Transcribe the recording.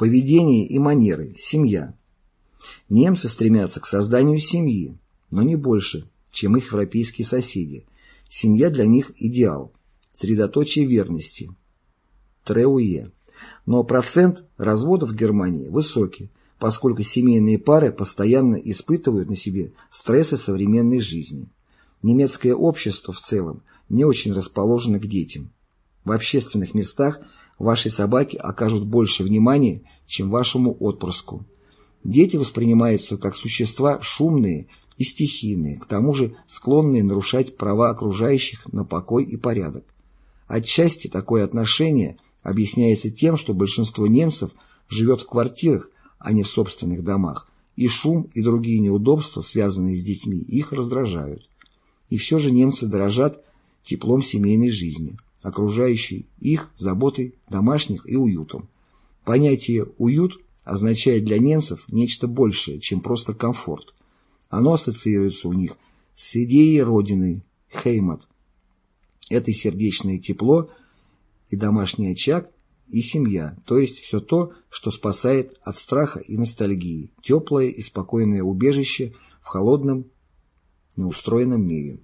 Поведение и манеры – семья. Немцы стремятся к созданию семьи, но не больше, чем их европейские соседи. Семья для них – идеал, средоточие верности. Треуе. Но процент разводов в Германии высокий, поскольку семейные пары постоянно испытывают на себе стрессы современной жизни. Немецкое общество в целом не очень расположено к детям. В общественных местах вашей собаке окажут больше внимания, чем вашему отпрыску. Дети воспринимаются как существа шумные и стихийные, к тому же склонные нарушать права окружающих на покой и порядок. Отчасти такое отношение объясняется тем, что большинство немцев живет в квартирах, а не в собственных домах, и шум и другие неудобства, связанные с детьми, их раздражают. И все же немцы дорожат теплом семейной жизни, окружающей их заботой домашних и уютом. Понятие «уют» означает для немцев нечто большее, чем просто комфорт. Оно ассоциируется у них с идеей Родины, Хеймат. Это сердечное тепло и домашний очаг, и семья, то есть все то, что спасает от страха и ностальгии, теплое и спокойное убежище в холодном, неустроенном мире.